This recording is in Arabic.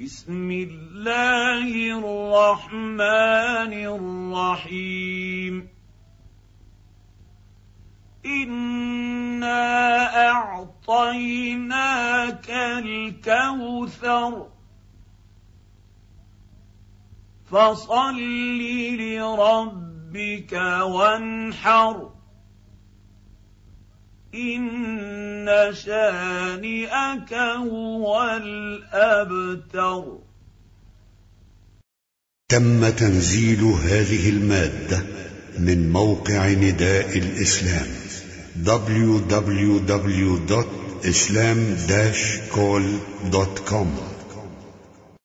بسم الله الرحمن الرحيم. انا اعطيناك الكوثر. فصل لربك وانحر. ان شانئك هو الابتر تم تنزيل هذه المادة من موقع نداء الإسلام www.islam-call.com